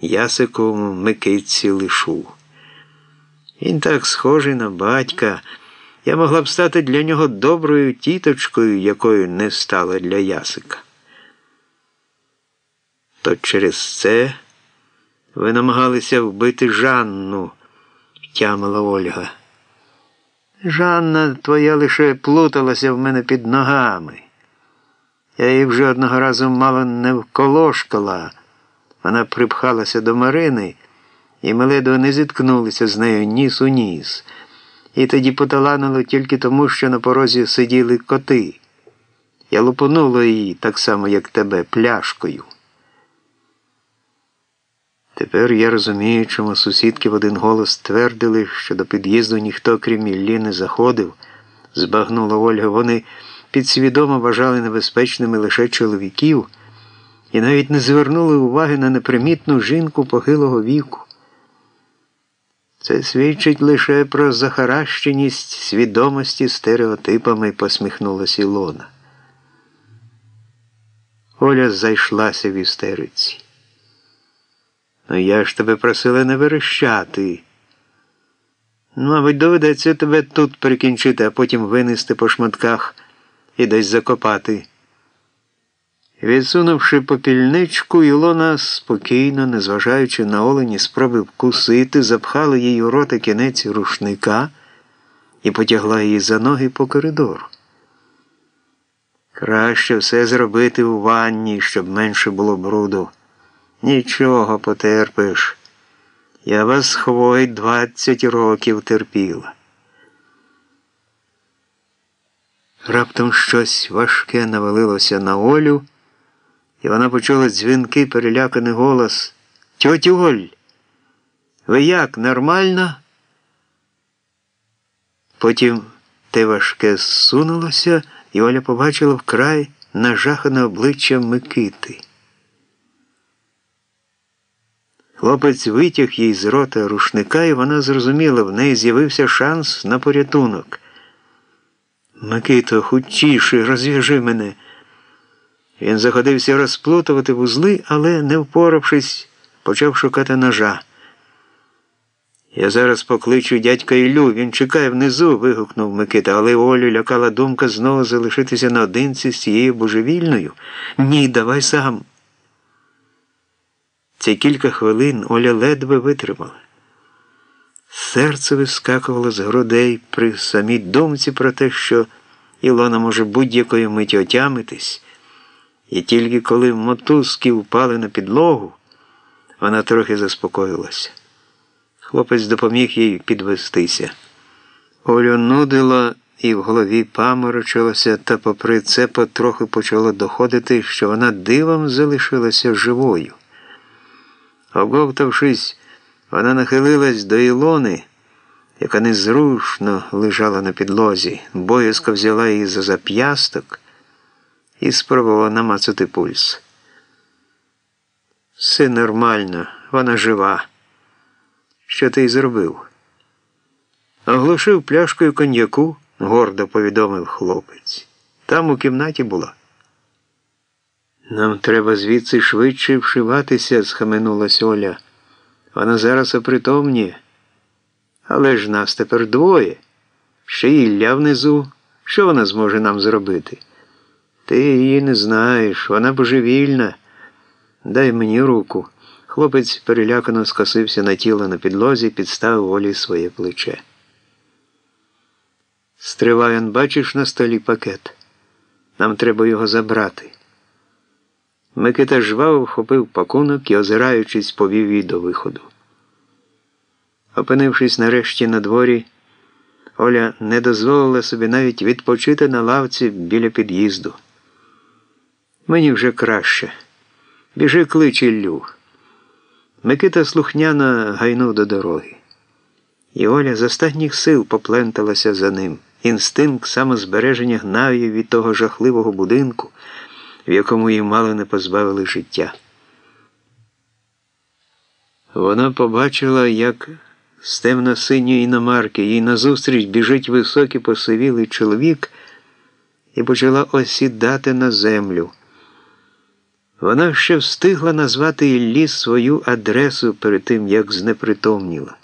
Ясиковому Микитці лишу. Він так схожий на батька. Я могла б стати для нього доброю тіточкою, якою не стала для Ясика. То через це ви намагалися вбити Жанну, втямила Ольга. Жанна твоя лише плуталася в мене під ногами. Я її вже одного разу мало не вколошкала. Вона припхалася до Марини, і ми ледве не зіткнулися з нею ніс у ніс. І тоді поталанило тільки тому, що на порозі сиділи коти. Я лупонула її так само, як тебе, пляшкою. Тепер я розумію, чому сусідки в один голос твердили, що до під'їзду ніхто, крім Іллі, не заходив, збагнула Ольга. Вони підсвідомо вважали небезпечними лише чоловіків і навіть не звернули уваги на непримітну жінку похилого віку. Це свідчить лише про захаращеність свідомості стереотипами, посміхнулася Ілона. Оля зайшлася в істериці. Ну, я ж тебе просила не верещати. Мабуть, доведеться тебе тут прикінчити, а потім винести по шматках і десь закопати. Відсунувши попільничку, Ілона спокійно, незважаючи на олені спроби вкусити, запхала їй у рота кінець рушника і потягла її за ноги по коридору. Краще все зробити у ванні, щоб менше було бруду. Нічого потерпиш. Я вас хвой двадцять років терпіла. Раптом щось важке навалилося на Олю, і вона почула дзвінкий переляканий голос Тьотю Оль, ви як, нормально? Потім те важке зсунулося, і Оля побачила вкрай нажахане обличчя Микити. Хлопець витяг їй з рота рушника, і вона зрозуміла, в неї з'явився шанс на порятунок. Микито, хутчіше, розв'яжи мене. Він заходився розплутувати вузли, але, не впоравшись, почав шукати ножа. Я зараз покличу дядька Ілю, він чекає внизу, вигукнув Микита, але Олю лякала думка знову залишитися наодинці з цією божевільною. Ні, давай сам. Ці кілька хвилин Оля ледве витримала. Серце вискакувало з грудей при самій думці про те, що Ілона може будь-якої миті отямитись, і тільки коли мотузки впали на підлогу, вона трохи заспокоїлася. Хлопець допоміг їй підвестися. Олю нудила і в голові паморочилася, та попри це потроху почало доходити, що вона дивом залишилася живою. Оговтавшись, вона нахилилась до Ілони, яка незрушно лежала на підлозі, боязко взяла її за зап'ясток і спробувала намацати пульс. Все нормально, вона жива. Що ти й зробив? Оглушив пляшкою коньяку, гордо повідомив хлопець. Там у кімнаті була. Нам треба звідси швидше вшиватися, схаменулась Оля. Вона зараз опритомніє. Але ж нас тепер двоє. Ще Ілля внизу. Що вона зможе нам зробити? Ти її не знаєш, вона божевільна. Дай мені руку. Хлопець перелякано скосився на тіло на підлозі підставив Олі своє плече. Стривай, бачиш на столі пакет. Нам треба його забрати. Микита жваво вхопив пакунок і, озираючись, повів її до виходу. Опинившись нарешті на дворі, Оля не дозволила собі навіть відпочити на лавці біля під'їзду. Мені вже краще. Біжи клич Іллю. Микита слухняно гайнув до дороги. І Оля з останніх сил попленталася за ним. Інстинкт самозбереження гнав її від того жахливого будинку в якому її мало не позбавили життя. Вона побачила, як з темно-синьої іномарки їй назустріч біжить високий посивілий чоловік і почала осідати на землю. Вона ще встигла назвати Іллі свою адресу перед тим, як знепритомніла.